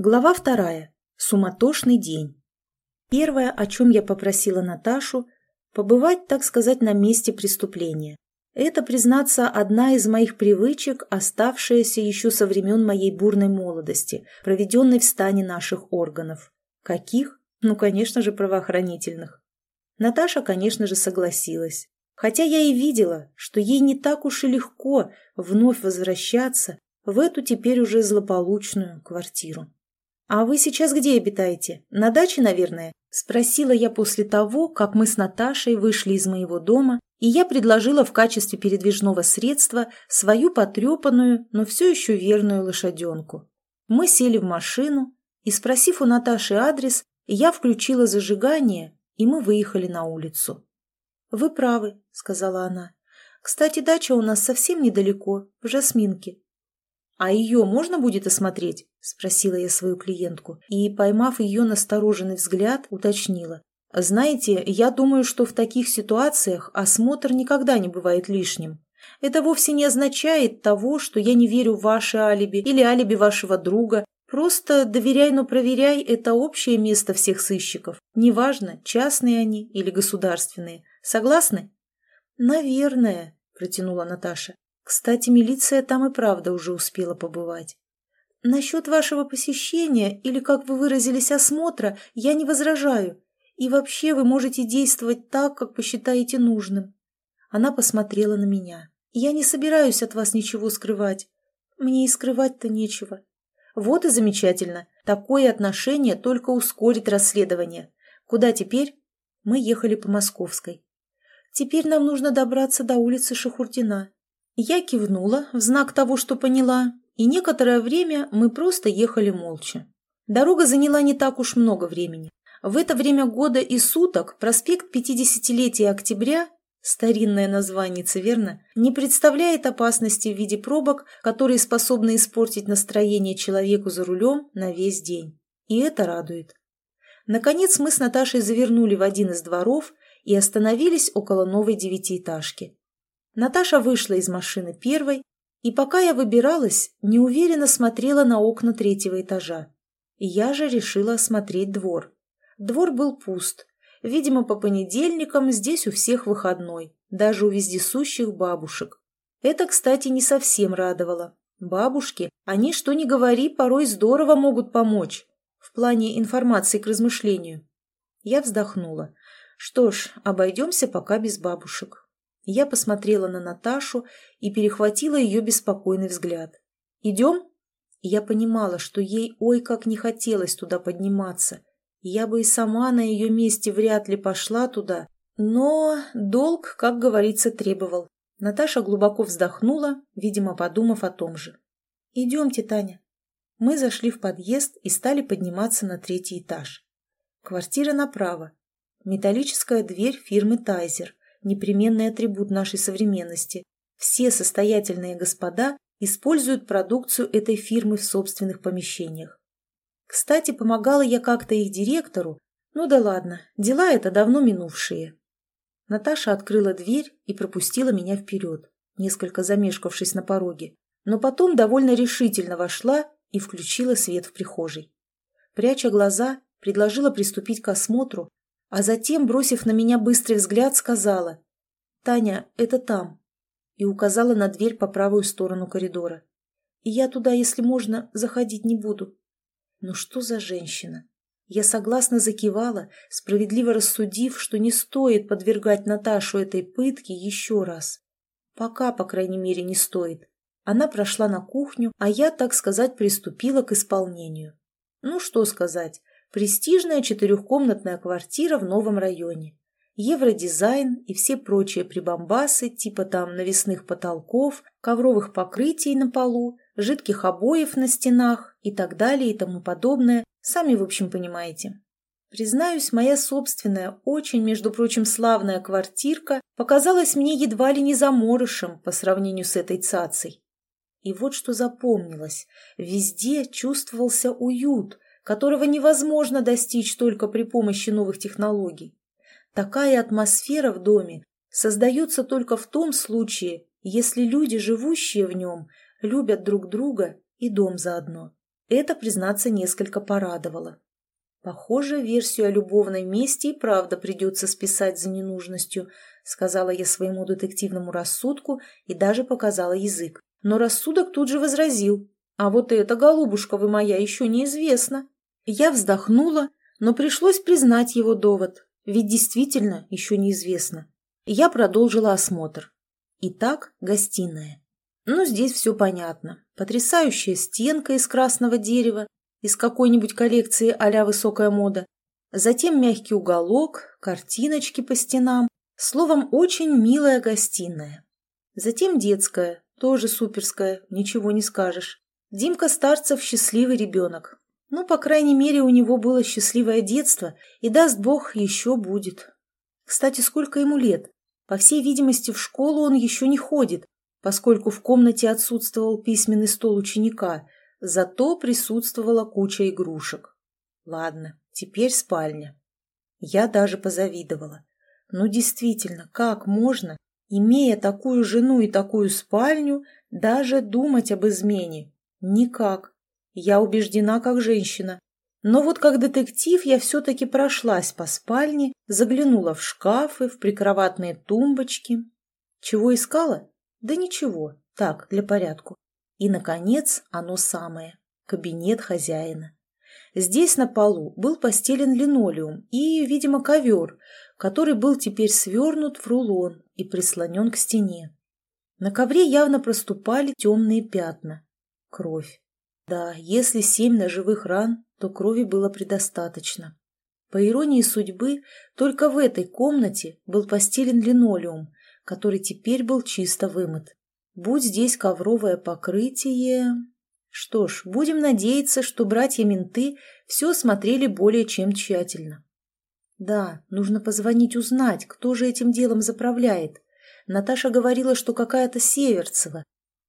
Глава вторая. Суматошный день. Первое, о чем я попросила Наташу, побывать, так сказать, на месте преступления. Это, признаться, одна из моих привычек, оставшаяся еще со времен моей бурной молодости, проведенной в стане наших органов. Каких? Ну, конечно же, правоохранительных. Наташа, конечно же, согласилась. Хотя я и видела, что ей не так уж и легко вновь возвращаться в эту теперь уже злополучную квартиру. «А вы сейчас где обитаете? На даче, наверное?» – спросила я после того, как мы с Наташей вышли из моего дома, и я предложила в качестве передвижного средства свою потрепанную, но все еще верную лошаденку. Мы сели в машину, и, спросив у Наташи адрес, я включила зажигание, и мы выехали на улицу. «Вы правы», — сказала она. «Кстати, дача у нас совсем недалеко, в Жасминке. «А ее можно будет осмотреть?» – спросила я свою клиентку и, поймав ее настороженный взгляд, уточнила. «Знаете, я думаю, что в таких ситуациях осмотр никогда не бывает лишним. Это вовсе не означает того, что я не верю в ваше алиби или алиби вашего друга. Просто доверяй, но проверяй – это общее место всех сыщиков. Неважно, частные они или государственные. Согласны?» «Наверное», – протянула Наташа. Кстати, милиция там и правда уже успела побывать. Насчет вашего посещения, или, как вы выразились, осмотра, я не возражаю. И вообще вы можете действовать так, как посчитаете нужным. Она посмотрела на меня. Я не собираюсь от вас ничего скрывать. Мне и скрывать-то нечего. Вот и замечательно. Такое отношение только ускорит расследование. Куда теперь? Мы ехали по Московской. Теперь нам нужно добраться до улицы Шахуртина. Я кивнула в знак того, что поняла, и некоторое время мы просто ехали молча. Дорога заняла не так уж много времени. В это время года и суток проспект 50-летия октября, старинное название, верно, не представляет опасности в виде пробок, которые способны испортить настроение человеку за рулем на весь день. И это радует. Наконец мы с Наташей завернули в один из дворов и остановились около новой девятиэтажки. Наташа вышла из машины первой, и пока я выбиралась, неуверенно смотрела на окна третьего этажа. Я же решила осмотреть двор. Двор был пуст. Видимо, по понедельникам здесь у всех выходной, даже у вездесущих бабушек. Это, кстати, не совсем радовало. Бабушки, они, что ни говори, порой здорово могут помочь в плане информации к размышлению. Я вздохнула. Что ж, обойдемся пока без бабушек. Я посмотрела на Наташу и перехватила ее беспокойный взгляд. «Идем?» Я понимала, что ей ой как не хотелось туда подниматься. Я бы и сама на ее месте вряд ли пошла туда. Но долг, как говорится, требовал. Наташа глубоко вздохнула, видимо, подумав о том же. «Идемте, Таня». Мы зашли в подъезд и стали подниматься на третий этаж. Квартира направо. Металлическая дверь фирмы «Тайзер» непременный атрибут нашей современности. Все состоятельные господа используют продукцию этой фирмы в собственных помещениях. Кстати, помогала я как-то их директору. Ну да ладно, дела это давно минувшие. Наташа открыла дверь и пропустила меня вперед, несколько замешкавшись на пороге, но потом довольно решительно вошла и включила свет в прихожей. Пряча глаза, предложила приступить к осмотру, а затем, бросив на меня быстрый взгляд, сказала «Таня, это там» и указала на дверь по правую сторону коридора. «И я туда, если можно, заходить не буду». Ну что за женщина? Я согласно закивала, справедливо рассудив, что не стоит подвергать Наташу этой пытке еще раз. Пока, по крайней мере, не стоит. Она прошла на кухню, а я, так сказать, приступила к исполнению. Ну, что сказать, Престижная четырехкомнатная квартира в новом районе. Евродизайн и все прочие прибамбасы типа там навесных потолков, ковровых покрытий на полу, жидких обоев на стенах и так далее и тому подобное, сами в общем понимаете. Признаюсь, моя собственная, очень, между прочим, славная квартирка показалась мне едва ли не заморышем по сравнению с этой цацей. И вот что запомнилось. Везде чувствовался уют, которого невозможно достичь только при помощи новых технологий. Такая атмосфера в доме создается только в том случае, если люди, живущие в нем, любят друг друга и дом заодно. Это, признаться, несколько порадовало. Похоже, версию о любовной мести и правда придется списать за ненужностью, сказала я своему детективному рассудку и даже показала язык. Но рассудок тут же возразил. А вот эта голубушка вы моя еще неизвестна. Я вздохнула, но пришлось признать его довод, ведь действительно еще неизвестно. Я продолжила осмотр. Итак, гостиная. Ну, здесь все понятно. Потрясающая стенка из красного дерева, из какой-нибудь коллекции а «Высокая мода». Затем мягкий уголок, картиночки по стенам. Словом, очень милая гостиная. Затем детская, тоже суперская, ничего не скажешь. Димка Старцев счастливый ребенок. Ну, по крайней мере, у него было счастливое детство, и, даст бог, еще будет. Кстати, сколько ему лет? По всей видимости, в школу он еще не ходит, поскольку в комнате отсутствовал письменный стол ученика, зато присутствовала куча игрушек. Ладно, теперь спальня. Я даже позавидовала. Ну, действительно, как можно, имея такую жену и такую спальню, даже думать об измене? Никак. Я убеждена как женщина. Но вот как детектив я все-таки прошлась по спальне, заглянула в шкафы, в прикроватные тумбочки. Чего искала? Да ничего, так, для порядку. И, наконец, оно самое – кабинет хозяина. Здесь на полу был постелен линолеум и, видимо, ковер, который был теперь свернут в рулон и прислонен к стене. На ковре явно проступали темные пятна. Кровь. Да, если семь ножевых ран, то крови было предостаточно. По иронии судьбы, только в этой комнате был постелен линолеум, который теперь был чисто вымыт. Будь здесь ковровое покрытие... Что ж, будем надеяться, что братья-менты все смотрели более чем тщательно. Да, нужно позвонить узнать, кто же этим делом заправляет. Наташа говорила, что какая-то Северцева.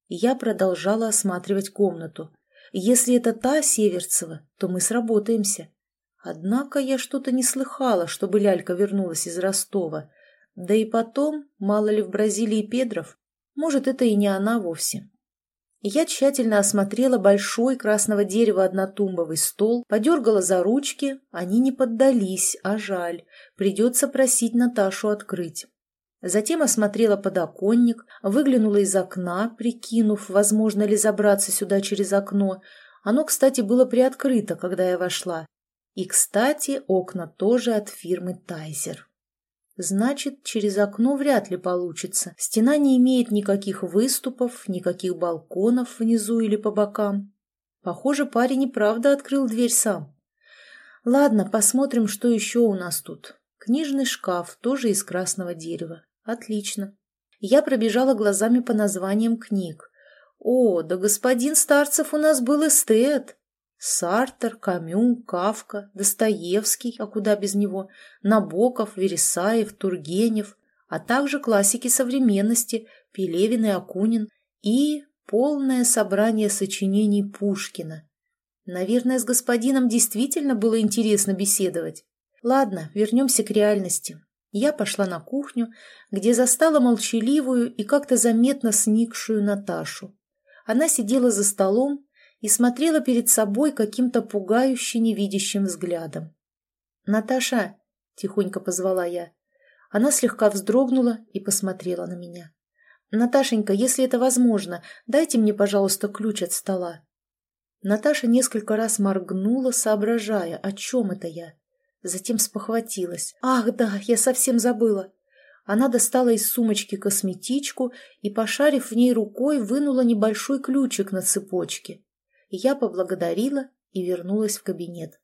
Я продолжала осматривать комнату. Если это та Северцева, то мы сработаемся. Однако я что-то не слыхала, чтобы лялька вернулась из Ростова. Да и потом, мало ли в Бразилии Педров, может, это и не она вовсе. Я тщательно осмотрела большой красного дерева однотумбовый стол, подергала за ручки, они не поддались, а жаль, придется просить Наташу открыть. Затем осмотрела подоконник, выглянула из окна, прикинув, возможно ли забраться сюда через окно. Оно, кстати, было приоткрыто, когда я вошла. И, кстати, окна тоже от фирмы «Тайзер». Значит, через окно вряд ли получится. Стена не имеет никаких выступов, никаких балконов внизу или по бокам. Похоже, парень и правда открыл дверь сам. Ладно, посмотрим, что еще у нас тут. Книжный шкаф, тоже из красного дерева. Отлично. Я пробежала глазами по названиям книг. О, да господин Старцев у нас был эстет. Сартер, Камю, Кавка, Достоевский, а куда без него, Набоков, Вересаев, Тургенев, а также классики современности Пелевин и Акунин и полное собрание сочинений Пушкина. Наверное, с господином действительно было интересно беседовать. Ладно, вернемся к реальности. Я пошла на кухню, где застала молчаливую и как-то заметно сникшую Наташу. Она сидела за столом и смотрела перед собой каким-то пугающе невидящим взглядом. «Наташа!» — тихонько позвала я. Она слегка вздрогнула и посмотрела на меня. «Наташенька, если это возможно, дайте мне, пожалуйста, ключ от стола». Наташа несколько раз моргнула, соображая, о чем это я. Затем спохватилась. «Ах, да, я совсем забыла!» Она достала из сумочки косметичку и, пошарив в ней рукой, вынула небольшой ключик на цепочке я поблагодарила и вернулась в кабинет.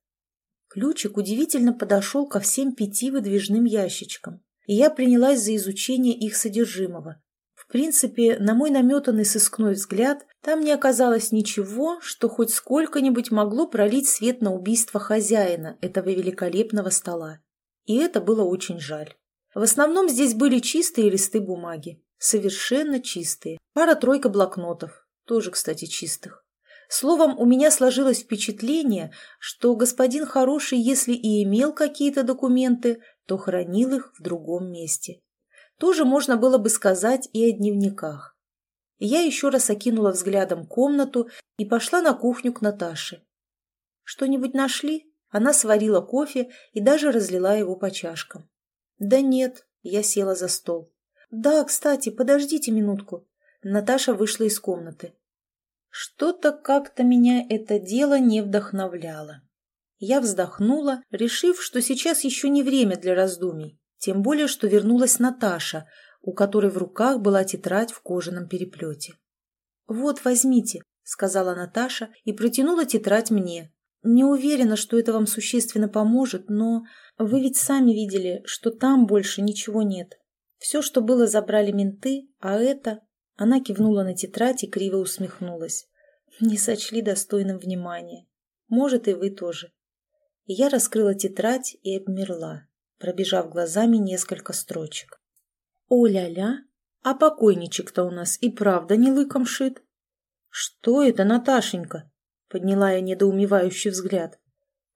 Ключик удивительно подошел ко всем пяти выдвижным ящичкам, и я принялась за изучение их содержимого. В принципе, на мой наметанный сыскной взгляд, там не оказалось ничего, что хоть сколько-нибудь могло пролить свет на убийство хозяина этого великолепного стола. И это было очень жаль. В основном здесь были чистые листы бумаги. Совершенно чистые. Пара-тройка блокнотов. Тоже, кстати, чистых. Словом, у меня сложилось впечатление, что господин хороший, если и имел какие-то документы, то хранил их в другом месте. Тоже можно было бы сказать и о дневниках. Я еще раз окинула взглядом комнату и пошла на кухню к Наташе. Что-нибудь нашли?» Она сварила кофе и даже разлила его по чашкам. «Да нет», — я села за стол. «Да, кстати, подождите минутку». Наташа вышла из комнаты. Что-то как-то меня это дело не вдохновляло. Я вздохнула, решив, что сейчас еще не время для раздумий, тем более, что вернулась Наташа, у которой в руках была тетрадь в кожаном переплете. «Вот, возьмите», — сказала Наташа и протянула тетрадь мне. «Не уверена, что это вам существенно поможет, но вы ведь сами видели, что там больше ничего нет. Все, что было, забрали менты, а это...» Она кивнула на тетрадь и криво усмехнулась. «Не сочли достойным внимания. Может, и вы тоже». Я раскрыла тетрадь и обмерла, пробежав глазами несколько строчек. «О-ля-ля! А покойничек-то у нас и правда не лыком шит!» «Что это, Наташенька?» — подняла я недоумевающий взгляд.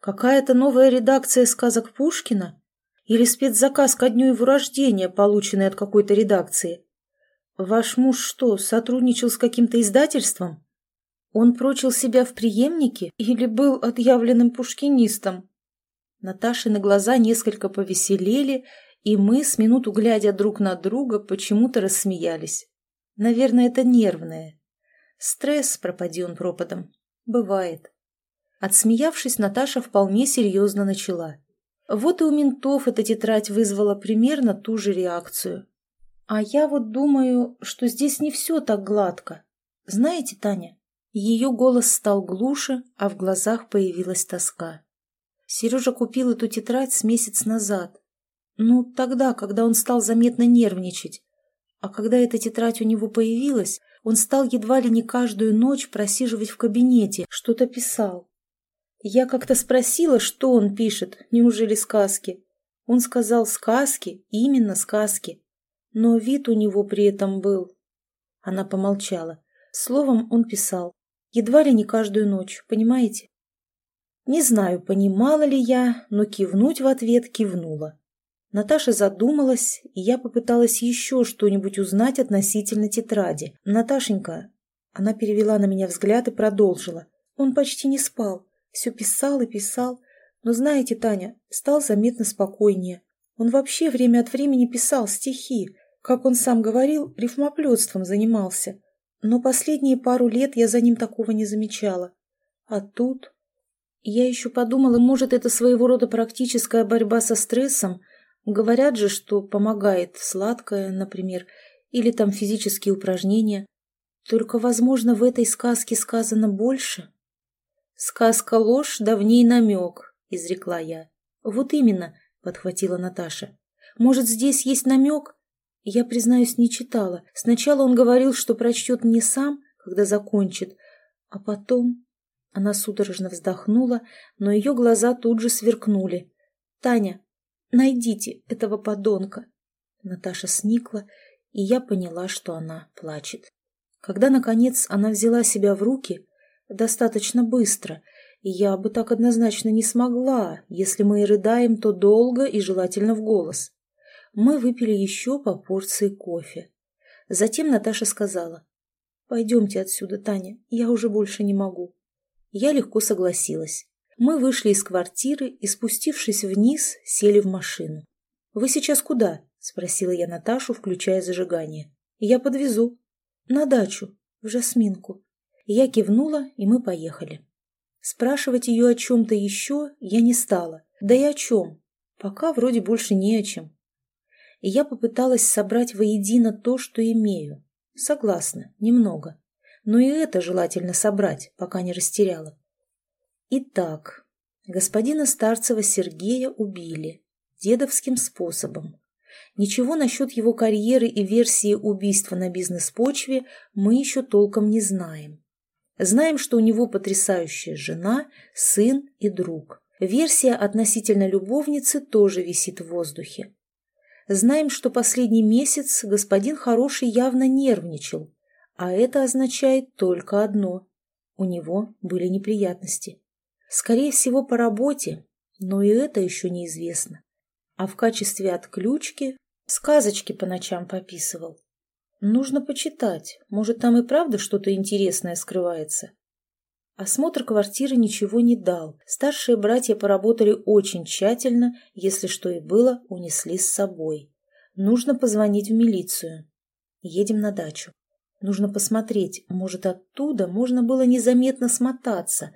«Какая-то новая редакция сказок Пушкина? Или спецзаказ ко дню его рождения, полученный от какой-то редакции? Ваш муж что, сотрудничал с каким-то издательством?» Он прочил себя в преемнике или был отъявленным пушкинистом? Наташины глаза несколько повеселели, и мы, с минуту глядя друг на друга, почему-то рассмеялись. Наверное, это нервное. Стресс, пропади он пропадом. Бывает. Отсмеявшись, Наташа вполне серьезно начала. Вот и у ментов эта тетрадь вызвала примерно ту же реакцию. А я вот думаю, что здесь не все так гладко. Знаете, Таня, ее голос стал глуше, а в глазах появилась тоска. Сережа купил эту тетрадь с месяц назад. Ну, тогда, когда он стал заметно нервничать. А когда эта тетрадь у него появилась, он стал едва ли не каждую ночь просиживать в кабинете, что-то писал. Я как-то спросила, что он пишет, неужели сказки? Он сказал сказки, именно сказки. Но вид у него при этом был. Она помолчала. Словом, он писал. Едва ли не каждую ночь, понимаете? Не знаю, понимала ли я, но кивнуть в ответ кивнула. Наташа задумалась, и я попыталась еще что-нибудь узнать относительно тетради. «Наташенька...» Она перевела на меня взгляд и продолжила. Он почти не спал, все писал и писал. Но знаете, Таня, стал заметно спокойнее. Он вообще время от времени писал стихи. Как он сам говорил, рифмоплетством занимался. Но последние пару лет я за ним такого не замечала. А тут... Я еще подумала, может, это своего рода практическая борьба со стрессом. Говорят же, что помогает сладкое, например, или там физические упражнения. Только, возможно, в этой сказке сказано больше. «Сказка ложь, давней намек», — изрекла я. «Вот именно», — подхватила Наташа. «Может, здесь есть намек?» Я, признаюсь, не читала. Сначала он говорил, что прочтет мне сам, когда закончит, а потом... Она судорожно вздохнула, но ее глаза тут же сверкнули. «Таня, найдите этого подонка!» Наташа сникла, и я поняла, что она плачет. Когда, наконец, она взяла себя в руки, достаточно быстро, и я бы так однозначно не смогла, если мы и рыдаем, то долго и желательно в голос мы выпили еще по порции кофе. Затем Наташа сказала, «Пойдемте отсюда, Таня, я уже больше не могу». Я легко согласилась. Мы вышли из квартиры и, спустившись вниз, сели в машину. «Вы сейчас куда?» – спросила я Наташу, включая зажигание. «Я подвезу». «На дачу, в Жасминку». Я кивнула, и мы поехали. Спрашивать ее о чем-то еще я не стала. Да и о чем. Пока вроде больше не о чем я попыталась собрать воедино то, что имею. Согласна, немного. Но и это желательно собрать, пока не растеряла. Итак, господина Старцева Сергея убили. Дедовским способом. Ничего насчет его карьеры и версии убийства на бизнес-почве мы еще толком не знаем. Знаем, что у него потрясающая жена, сын и друг. Версия относительно любовницы тоже висит в воздухе. Знаем, что последний месяц господин Хороший явно нервничал, а это означает только одно – у него были неприятности. Скорее всего, по работе, но и это еще неизвестно. А в качестве отключки сказочки по ночам пописывал. Нужно почитать, может, там и правда что-то интересное скрывается. Осмотр квартиры ничего не дал. Старшие братья поработали очень тщательно, если что и было, унесли с собой. Нужно позвонить в милицию. Едем на дачу. Нужно посмотреть, может, оттуда можно было незаметно смотаться.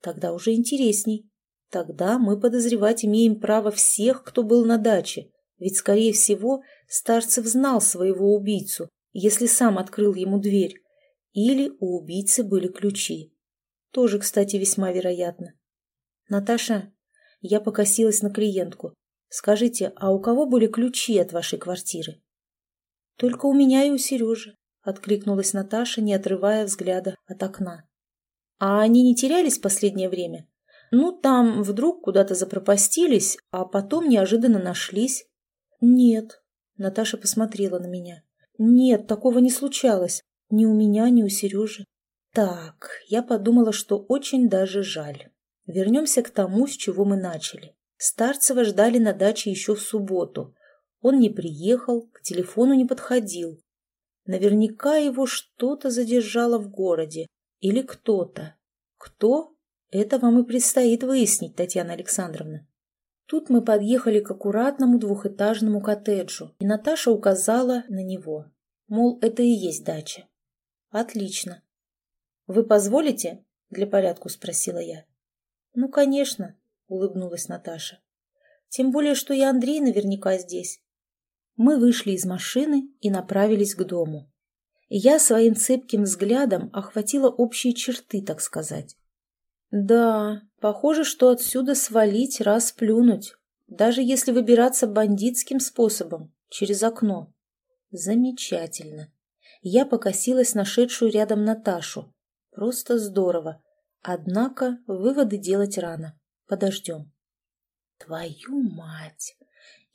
Тогда уже интересней. Тогда мы подозревать имеем право всех, кто был на даче. Ведь, скорее всего, Старцев знал своего убийцу, если сам открыл ему дверь. Или у убийцы были ключи. Тоже, кстати, весьма вероятно. Наташа, я покосилась на клиентку. Скажите, а у кого были ключи от вашей квартиры? Только у меня и у Сережи, откликнулась Наташа, не отрывая взгляда от окна. А они не терялись в последнее время? Ну, там вдруг куда-то запропастились, а потом неожиданно нашлись. Нет, Наташа посмотрела на меня. Нет, такого не случалось. Ни у меня, ни у Сережи. Так, я подумала, что очень даже жаль. Вернемся к тому, с чего мы начали. Старцева ждали на даче еще в субботу. Он не приехал, к телефону не подходил. Наверняка его что-то задержало в городе. Или кто-то. Кто? Это вам и предстоит выяснить, Татьяна Александровна. Тут мы подъехали к аккуратному двухэтажному коттеджу, и Наташа указала на него. Мол, это и есть дача. Отлично. «Вы позволите?» — для порядку спросила я. «Ну, конечно», — улыбнулась Наташа. «Тем более, что и Андрей наверняка здесь». Мы вышли из машины и направились к дому. Я своим цепким взглядом охватила общие черты, так сказать. Да, похоже, что отсюда свалить, раз плюнуть, даже если выбираться бандитским способом, через окно. Замечательно. Я покосилась нашедшую рядом Наташу. Просто здорово. Однако выводы делать рано. Подождем. Твою мать!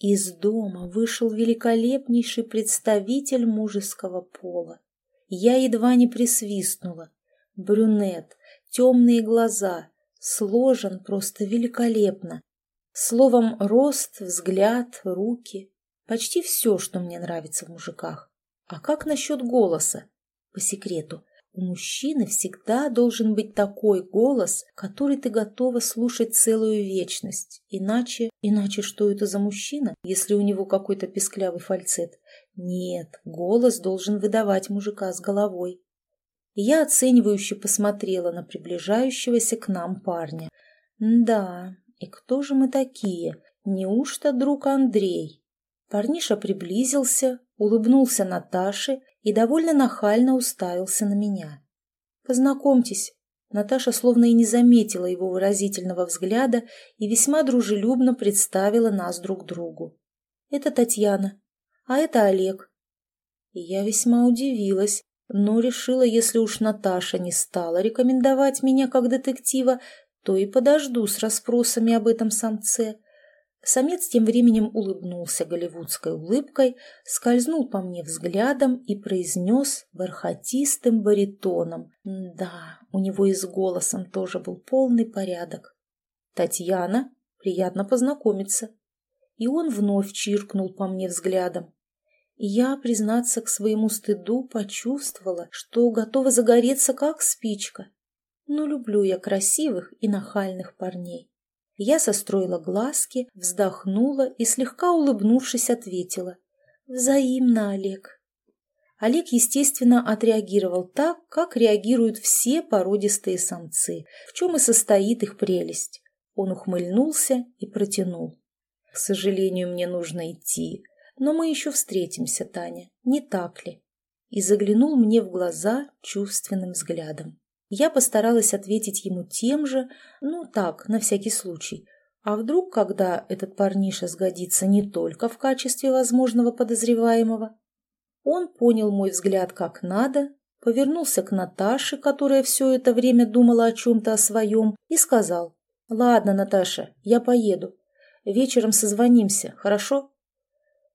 Из дома вышел великолепнейший представитель мужеского пола. Я едва не присвистнула. Брюнет, темные глаза, сложен просто великолепно. Словом, рост, взгляд, руки. Почти все, что мне нравится в мужиках. А как насчет голоса? По секрету, у мужчины всегда должен быть такой голос, который ты готова слушать целую вечность. Иначе... Иначе что это за мужчина, если у него какой-то песклявый фальцет? Нет, голос должен выдавать мужика с головой. Я оценивающе посмотрела на приближающегося к нам парня. Да, и кто же мы такие? Неужто друг Андрей? Парниша приблизился, улыбнулся Наташе и довольно нахально уставился на меня. «Познакомьтесь». Наташа словно и не заметила его выразительного взгляда и весьма дружелюбно представила нас друг другу. «Это Татьяна, а это Олег». И я весьма удивилась, но решила, если уж Наташа не стала рекомендовать меня как детектива, то и подожду с расспросами об этом самце. Самец тем временем улыбнулся голливудской улыбкой, скользнул по мне взглядом и произнес бархатистым баритоном. Да, у него и с голосом тоже был полный порядок. «Татьяна, приятно познакомиться». И он вновь чиркнул по мне взглядом. И я, признаться к своему стыду, почувствовала, что готова загореться, как спичка. Но люблю я красивых и нахальных парней. Я состроила глазки, вздохнула и, слегка улыбнувшись, ответила. «Взаимно, Олег». Олег, естественно, отреагировал так, как реагируют все породистые самцы, в чем и состоит их прелесть. Он ухмыльнулся и протянул. «К сожалению, мне нужно идти, но мы еще встретимся, Таня, не так ли?» И заглянул мне в глаза чувственным взглядом. Я постаралась ответить ему тем же, ну так, на всякий случай. А вдруг, когда этот парниша сгодится не только в качестве возможного подозреваемого? Он понял мой взгляд как надо, повернулся к Наташе, которая все это время думала о чем-то о своем, и сказал, «Ладно, Наташа, я поеду. Вечером созвонимся, хорошо?»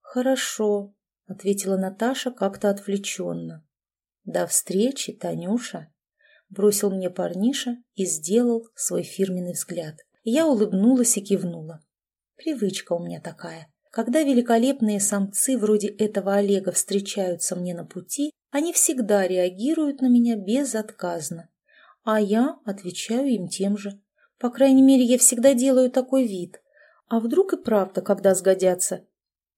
«Хорошо», — ответила Наташа как-то отвлеченно. «До встречи, Танюша» бросил мне парниша и сделал свой фирменный взгляд. Я улыбнулась и кивнула. Привычка у меня такая. Когда великолепные самцы вроде этого Олега встречаются мне на пути, они всегда реагируют на меня безотказно. А я отвечаю им тем же. По крайней мере, я всегда делаю такой вид. А вдруг и правда, когда сгодятся?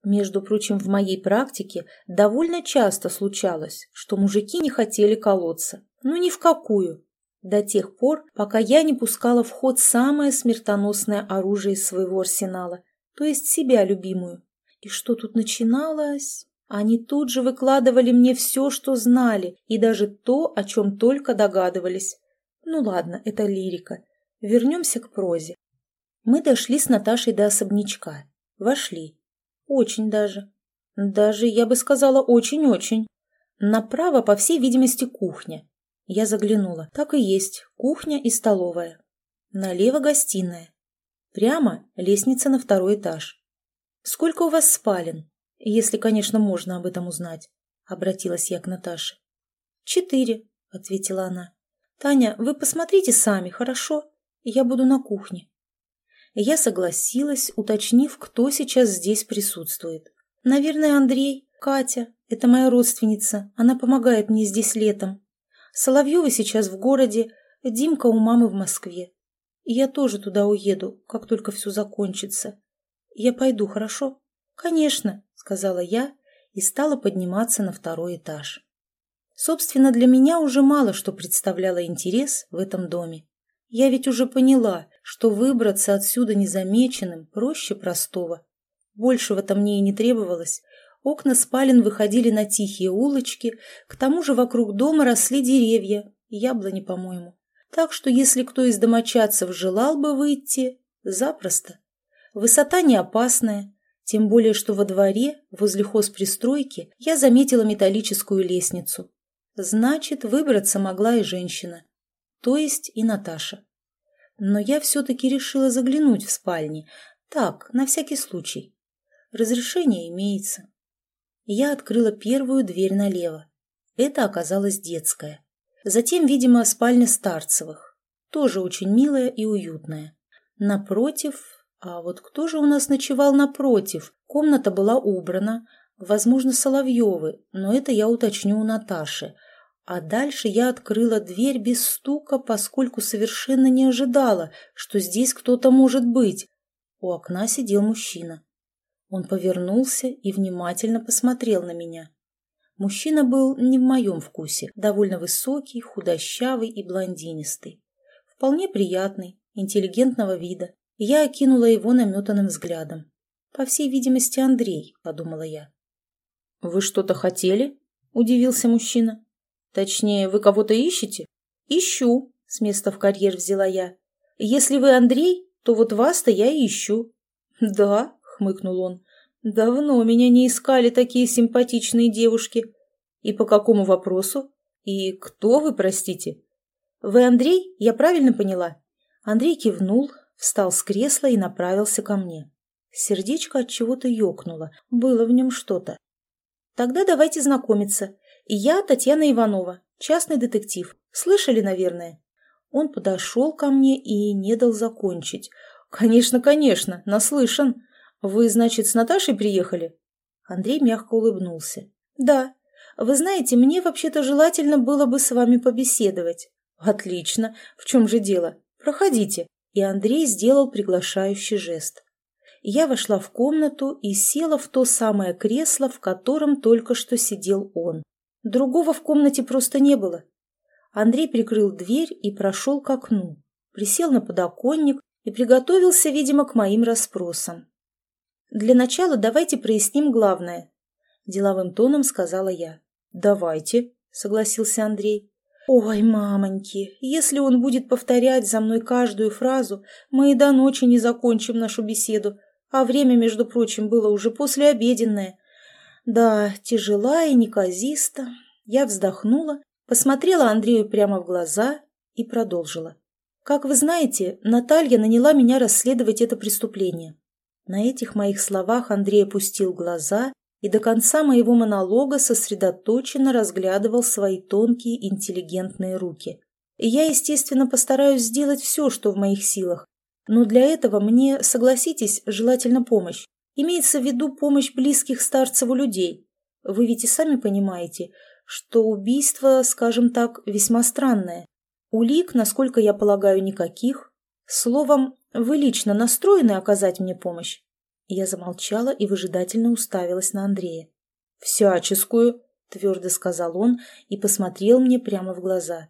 Между прочим, в моей практике довольно часто случалось, что мужики не хотели колоться. Ну, ни в какую. До тех пор, пока я не пускала в ход самое смертоносное оружие из своего арсенала, то есть себя любимую. И что тут начиналось? Они тут же выкладывали мне все, что знали, и даже то, о чем только догадывались. Ну ладно, это лирика. Вернемся к прозе. Мы дошли с Наташей до особнячка. Вошли. Очень даже. Даже, я бы сказала, очень-очень. Направо, по всей видимости, кухня. Я заглянула. Так и есть. Кухня и столовая. Налево гостиная. Прямо лестница на второй этаж. «Сколько у вас спален?» «Если, конечно, можно об этом узнать», — обратилась я к Наташе. «Четыре», — ответила она. «Таня, вы посмотрите сами, хорошо? Я буду на кухне». Я согласилась, уточнив, кто сейчас здесь присутствует. «Наверное, Андрей, Катя. Это моя родственница. Она помогает мне здесь летом. Соловьева сейчас в городе, Димка у мамы в Москве. И я тоже туда уеду, как только все закончится. Я пойду, хорошо?» «Конечно», — сказала я и стала подниматься на второй этаж. Собственно, для меня уже мало что представляло интерес в этом доме. Я ведь уже поняла, что выбраться отсюда незамеченным проще простого. Большего-то мне и не требовалось. Окна спален выходили на тихие улочки, к тому же вокруг дома росли деревья, яблони, по-моему. Так что если кто из домочадцев желал бы выйти, запросто. Высота не опасная, тем более что во дворе, возле хозпристройки, я заметила металлическую лестницу. Значит, выбраться могла и женщина. То есть и Наташа. Но я все-таки решила заглянуть в спальни. Так, на всякий случай. Разрешение имеется. Я открыла первую дверь налево. Это оказалась детская. Затем, видимо, спальня Старцевых. Тоже очень милая и уютная. Напротив... А вот кто же у нас ночевал напротив? Комната была убрана. Возможно, Соловьевы, но это я уточню у Наташи. А дальше я открыла дверь без стука, поскольку совершенно не ожидала, что здесь кто-то может быть. У окна сидел мужчина. Он повернулся и внимательно посмотрел на меня. Мужчина был не в моем вкусе, довольно высокий, худощавый и блондинистый. Вполне приятный, интеллигентного вида. Я окинула его наметанным взглядом. «По всей видимости, Андрей», — подумала я. «Вы что-то хотели?» — удивился мужчина. Точнее, вы кого-то ищете? Ищу, с места в карьер взяла я. Если вы Андрей, то вот вас-то я и ищу. Да, хмыкнул он. Давно меня не искали такие симпатичные девушки. И по какому вопросу? И кто вы, простите? Вы Андрей? Я правильно поняла? Андрей кивнул, встал с кресла и направился ко мне. Сердечко от чего-то ёкнуло, было в нем что-то. Тогда давайте знакомиться. «Я Татьяна Иванова, частный детектив. Слышали, наверное?» Он подошел ко мне и не дал закончить. «Конечно, конечно, наслышан. Вы, значит, с Наташей приехали?» Андрей мягко улыбнулся. «Да. Вы знаете, мне вообще-то желательно было бы с вами побеседовать». «Отлично. В чем же дело? Проходите». И Андрей сделал приглашающий жест. Я вошла в комнату и села в то самое кресло, в котором только что сидел он. Другого в комнате просто не было. Андрей прикрыл дверь и прошел к окну, присел на подоконник и приготовился, видимо, к моим расспросам. «Для начала давайте проясним главное», — деловым тоном сказала я. «Давайте», — согласился Андрей. «Ой, мамоньки, если он будет повторять за мной каждую фразу, мы и до ночи не закончим нашу беседу, а время, между прочим, было уже послеобеденное. Да, тяжела и неказиста. Я вздохнула, посмотрела Андрею прямо в глаза и продолжила. Как вы знаете, Наталья наняла меня расследовать это преступление. На этих моих словах Андрей опустил глаза и до конца моего монолога сосредоточенно разглядывал свои тонкие интеллигентные руки. И я, естественно, постараюсь сделать все, что в моих силах. Но для этого мне, согласитесь, желательно помощь. Имеется в виду помощь близких старцеву людей. Вы ведь и сами понимаете, что убийство, скажем так, весьма странное. Улик, насколько я полагаю, никаких. Словом, вы лично настроены оказать мне помощь? Я замолчала и выжидательно уставилась на Андрея. «Всяческую», — твердо сказал он и посмотрел мне прямо в глаза.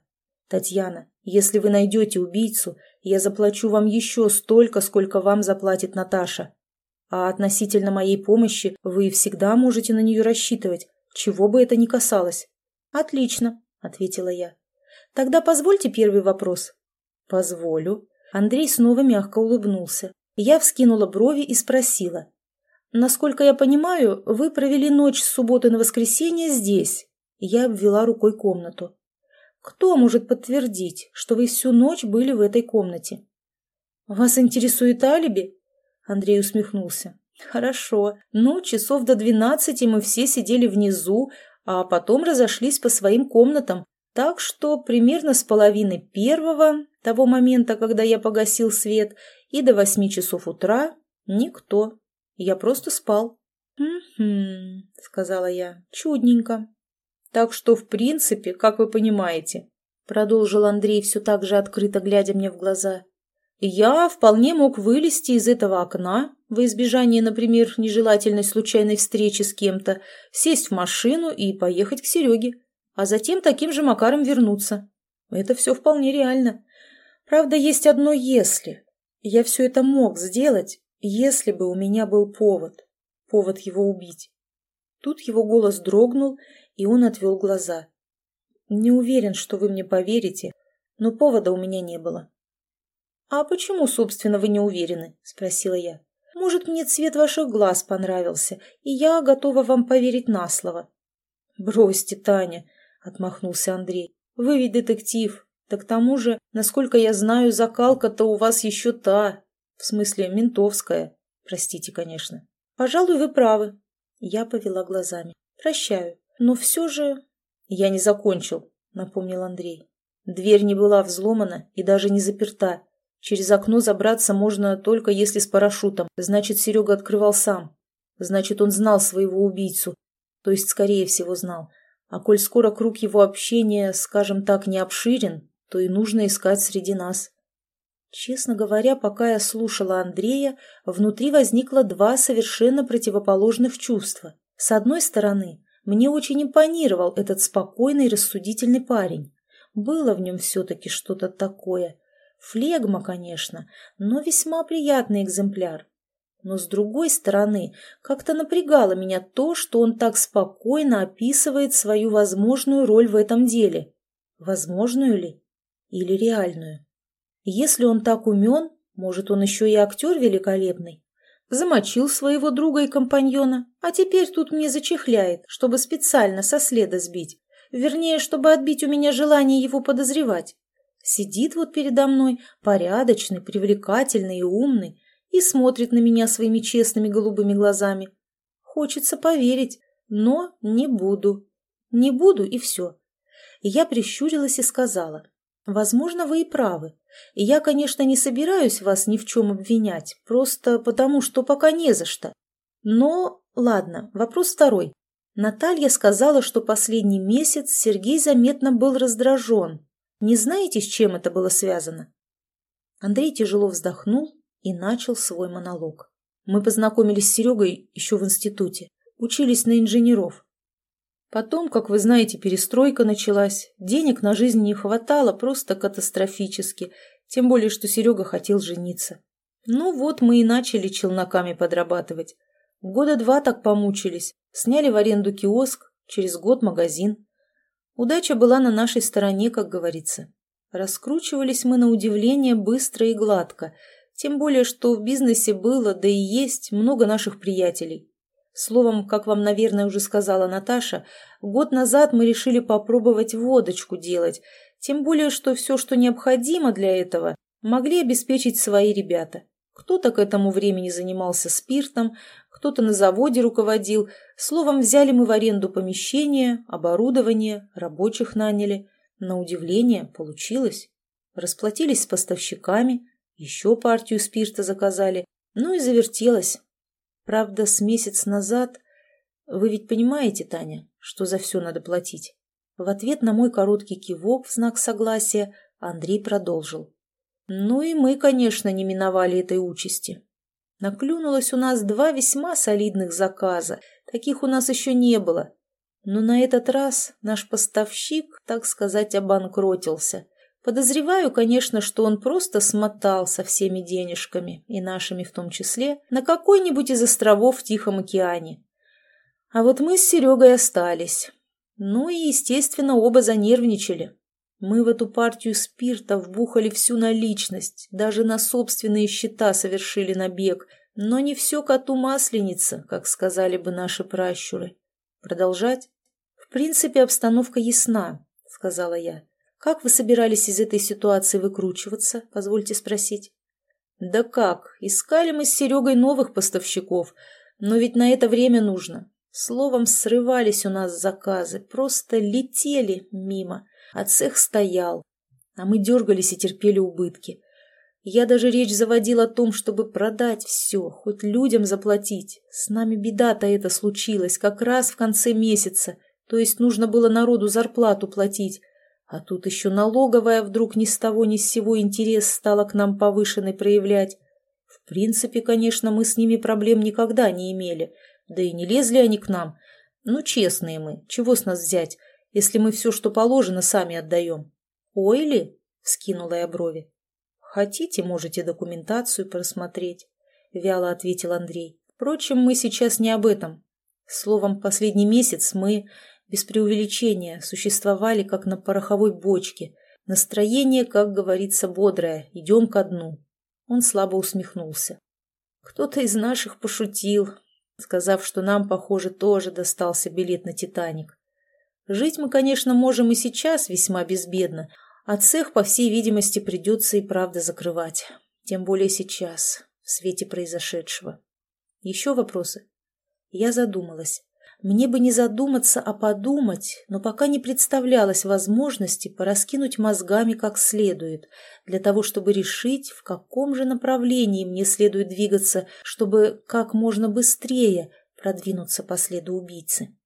«Татьяна, если вы найдете убийцу, я заплачу вам еще столько, сколько вам заплатит Наташа. А относительно моей помощи вы всегда можете на нее рассчитывать, чего бы это ни касалось». «Отлично», — ответила я. «Тогда позвольте первый вопрос». «Позволю». Андрей снова мягко улыбнулся. Я вскинула брови и спросила. «Насколько я понимаю, вы провели ночь с субботы на воскресенье здесь?» Я обвела рукой комнату. «Кто может подтвердить, что вы всю ночь были в этой комнате?» «Вас интересует алиби?» Андрей усмехнулся. «Хорошо. Ну, часов до двенадцати мы все сидели внизу, а потом разошлись по своим комнатам, так что примерно с половины первого, того момента, когда я погасил свет, и до восьми часов утра никто. Я просто спал. «Угу», — сказала я, — «чудненько». «Так что, в принципе, как вы понимаете», — продолжил Андрей все так же открыто, глядя мне в глаза, «я вполне мог вылезти из этого окна, во избежание, например, нежелательной случайной встречи с кем-то, сесть в машину и поехать к Сереге, а затем таким же макаром вернуться. Это все вполне реально. Правда, есть одно «если». Я все это мог сделать, если бы у меня был повод. Повод его убить. Тут его голос дрогнул, и он отвел глаза. Не уверен, что вы мне поверите, но повода у меня не было. «А почему, собственно, вы не уверены?» – спросила я. «Может, мне цвет ваших глаз понравился, и я готова вам поверить на слово». «Бросьте, Таня», – отмахнулся Андрей. «Вы ведь детектив, да к тому же, насколько я знаю, закалка-то у вас еще та, в смысле ментовская. Простите, конечно. Пожалуй, вы правы. Я повела глазами. Прощаю. Но все же... Я не закончил, напомнил Андрей. Дверь не была взломана и даже не заперта. Через окно забраться можно только если с парашютом. Значит, Серега открывал сам. Значит, он знал своего убийцу. То есть, скорее всего, знал. А коль скоро круг его общения, скажем так, не обширен, то и нужно искать среди нас. Честно говоря, пока я слушала Андрея, внутри возникло два совершенно противоположных чувства. С одной стороны, мне очень импонировал этот спокойный рассудительный парень. Было в нем все-таки что-то такое. Флегма, конечно, но весьма приятный экземпляр. Но с другой стороны, как-то напрягало меня то, что он так спокойно описывает свою возможную роль в этом деле. Возможную ли? Или реальную. Если он так умен, может, он еще и актер великолепный. Замочил своего друга и компаньона, а теперь тут мне зачехляет, чтобы специально со следа сбить. Вернее, чтобы отбить у меня желание его подозревать. Сидит вот передо мной, порядочный, привлекательный и умный, и смотрит на меня своими честными голубыми глазами. Хочется поверить, но не буду. Не буду, и все. Я прищурилась и сказала, Возможно, вы и правы. И я, конечно, не собираюсь вас ни в чем обвинять, просто потому, что пока не за что. Но, ладно, вопрос второй. Наталья сказала, что последний месяц Сергей заметно был раздражен. Не знаете, с чем это было связано? Андрей тяжело вздохнул и начал свой монолог. Мы познакомились с Серегой еще в институте, учились на инженеров. Потом, как вы знаете, перестройка началась. Денег на жизнь не хватало просто катастрофически. Тем более, что Серега хотел жениться. Ну вот мы и начали челноками подрабатывать. Года два так помучились. Сняли в аренду киоск, через год магазин. Удача была на нашей стороне, как говорится. Раскручивались мы на удивление быстро и гладко. Тем более, что в бизнесе было, да и есть, много наших приятелей. Словом, как вам, наверное, уже сказала Наташа, год назад мы решили попробовать водочку делать, тем более, что все, что необходимо для этого, могли обеспечить свои ребята. Кто-то к этому времени занимался спиртом, кто-то на заводе руководил. Словом, взяли мы в аренду помещение, оборудование, рабочих наняли. На удивление, получилось. Расплатились с поставщиками, еще партию спирта заказали. Ну и завертелось. Правда, с месяц назад... Вы ведь понимаете, Таня, что за все надо платить? В ответ на мой короткий кивок в знак согласия Андрей продолжил. Ну и мы, конечно, не миновали этой участи. Наклюнулось у нас два весьма солидных заказа, таких у нас еще не было. Но на этот раз наш поставщик, так сказать, обанкротился. Подозреваю, конечно, что он просто смотал со всеми денежками, и нашими в том числе, на какой-нибудь из островов в Тихом океане. А вот мы с Серегой остались. Ну и, естественно, оба занервничали. Мы в эту партию спирта вбухали всю наличность, даже на собственные счета совершили набег, но не все коту масленица, как сказали бы наши пращуры. Продолжать? В принципе, обстановка ясна, сказала я. Как вы собирались из этой ситуации выкручиваться, позвольте спросить? Да как, искали мы с Серегой новых поставщиков, но ведь на это время нужно. Словом, срывались у нас заказы, просто летели мимо, а цех стоял. А мы дергались и терпели убытки. Я даже речь заводил о том, чтобы продать все, хоть людям заплатить. С нами беда-то это случилась как раз в конце месяца, то есть нужно было народу зарплату платить, а тут еще налоговая вдруг ни с того ни с сего интерес стала к нам повышенный проявлять. В принципе, конечно, мы с ними проблем никогда не имели, да и не лезли они к нам. Ну, честные мы, чего с нас взять, если мы все, что положено, сами отдаем? Ой ли? — вскинула я брови. Хотите, можете документацию просмотреть, — вяло ответил Андрей. Впрочем, мы сейчас не об этом. Словом, последний месяц мы без преувеличения, существовали как на пороховой бочке. Настроение, как говорится, бодрое, идем ко дну. Он слабо усмехнулся. Кто-то из наших пошутил, сказав, что нам, похоже, тоже достался билет на «Титаник». Жить мы, конечно, можем и сейчас весьма безбедно, а цех, по всей видимости, придется и правда закрывать. Тем более сейчас, в свете произошедшего. Еще вопросы? Я задумалась. Мне бы не задуматься, а подумать, но пока не представлялось возможности пораскинуть мозгами как следует, для того, чтобы решить, в каком же направлении мне следует двигаться, чтобы как можно быстрее продвинуться по следу убийцы.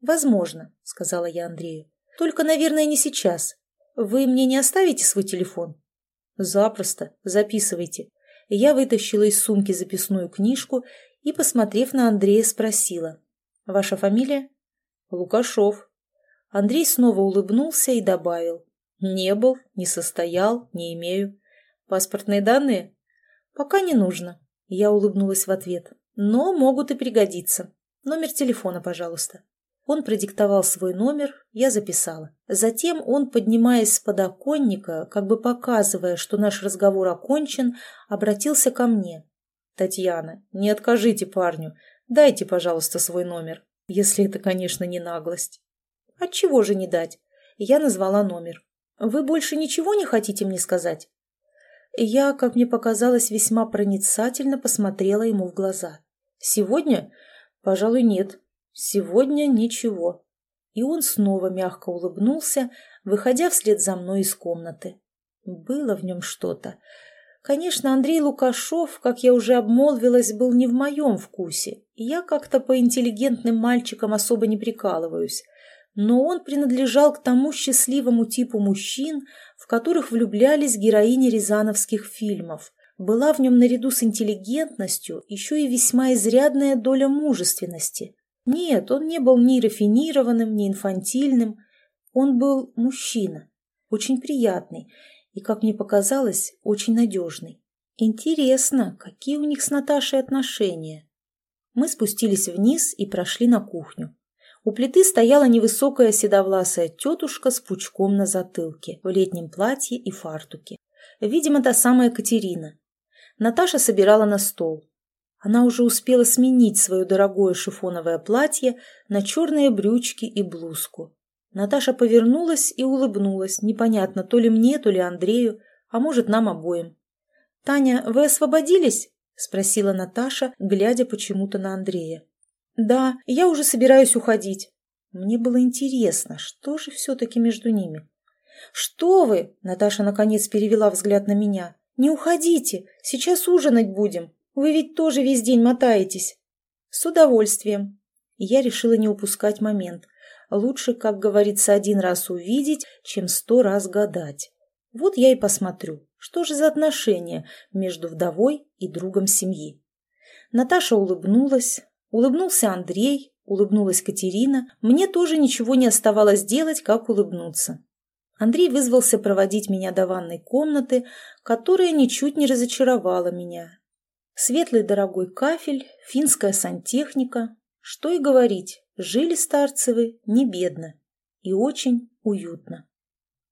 «Возможно», — сказала я Андрею. «Только, наверное, не сейчас. Вы мне не оставите свой телефон?» «Запросто. Записывайте». Я вытащила из сумки записную книжку и, посмотрев на Андрея, спросила. Ваша фамилия? Лукашов. Андрей снова улыбнулся и добавил. Не был, не состоял, не имею. Паспортные данные? Пока не нужно. Я улыбнулась в ответ. Но могут и пригодиться. Номер телефона, пожалуйста. Он продиктовал свой номер, я записала. Затем он, поднимаясь с подоконника, как бы показывая, что наш разговор окончен, обратился ко мне. «Татьяна, не откажите парню. Дайте, пожалуйста, свой номер, если это, конечно, не наглость. Отчего же не дать? Я назвала номер. Вы больше ничего не хотите мне сказать? Я, как мне показалось, весьма проницательно посмотрела ему в глаза. Сегодня? Пожалуй, нет. Сегодня ничего. И он снова мягко улыбнулся, выходя вслед за мной из комнаты. Было в нем что-то. Конечно, Андрей Лукашов, как я уже обмолвилась, был не в моем вкусе, я как-то по интеллигентным мальчикам особо не прикалываюсь, но он принадлежал к тому счастливому типу мужчин, в которых влюблялись героини рязановских фильмов. Была в нем наряду с интеллигентностью еще и весьма изрядная доля мужественности. Нет, он не был ни рафинированным, ни инфантильным. Он был мужчина, очень приятный и, как мне показалось, очень надежный. Интересно, какие у них с Наташей отношения? Мы спустились вниз и прошли на кухню. У плиты стояла невысокая седовласая тетушка с пучком на затылке, в летнем платье и фартуке. Видимо, та самая Катерина. Наташа собирала на стол. Она уже успела сменить свое дорогое шифоновое платье на черные брючки и блузку. Наташа повернулась и улыбнулась, непонятно, то ли мне, то ли Андрею, а может, нам обоим. «Таня, вы освободились?» – спросила Наташа, глядя почему-то на Андрея. «Да, я уже собираюсь уходить». Мне было интересно, что же все-таки между ними. «Что вы?» – Наташа наконец перевела взгляд на меня. «Не уходите, сейчас ужинать будем. Вы ведь тоже весь день мотаетесь». «С удовольствием». Я решила не упускать момент. Лучше, как говорится, один раз увидеть, чем сто раз гадать. Вот я и посмотрю, что же за отношения между вдовой и другом семьи. Наташа улыбнулась, улыбнулся Андрей, улыбнулась Катерина. Мне тоже ничего не оставалось делать, как улыбнуться. Андрей вызвался проводить меня до ванной комнаты, которая ничуть не разочаровала меня. Светлый дорогой кафель, финская сантехника. Что и говорить, жили старцевы не бедно и очень уютно.